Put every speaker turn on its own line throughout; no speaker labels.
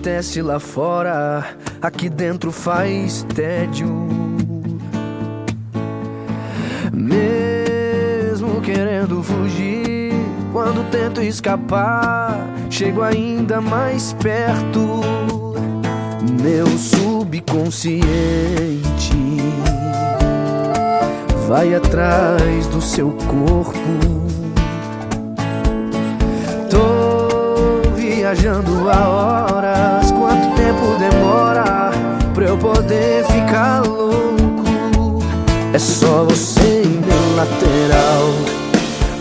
anoitece lá fora, aqui dentro faz tédio. Mesmo querendo fugir, quando tento escapar, chego ainda mais perto. Meu subconsciente vai atrás do seu corpo. Tô viajando há horas. Poder ficar louco? É só você em meu lateral,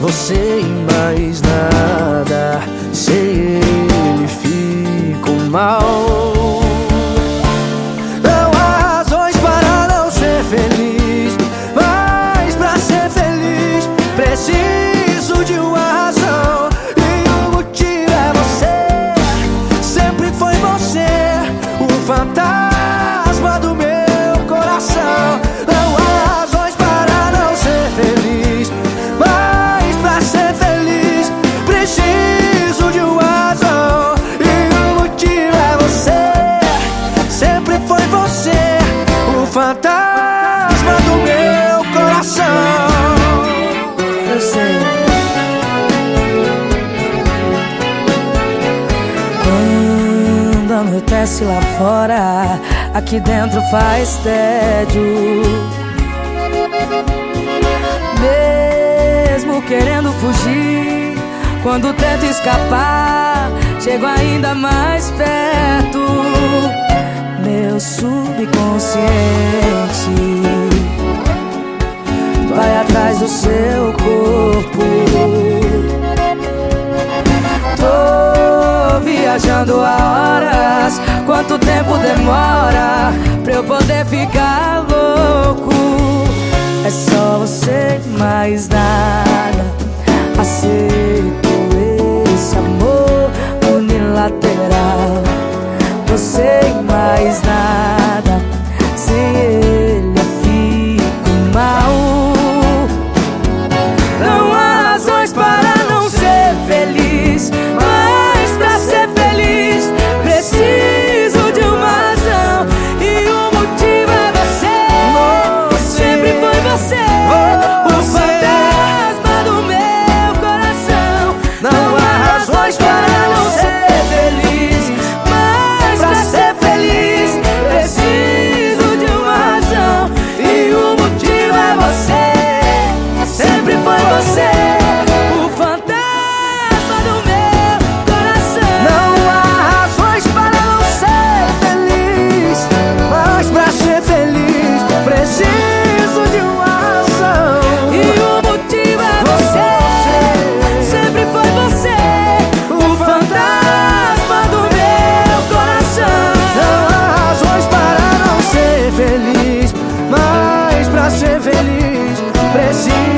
você em mais nada. Sem ele fico mal. Não há razões para não ser feliz, mas pra ser feliz preciso
Quando anoitece lá fora, aqui dentro faz tédio. Mesmo querendo fugir, quando tento escapar, chego ainda mais perto. Meu subconsciente vai atrás do seu corpo. Tô viajando há horas quanto tempo demora pra eu poder ficar louco. É só você mais nada. Aceito esse amor unilateral. Você mais nada. feliz. Preciso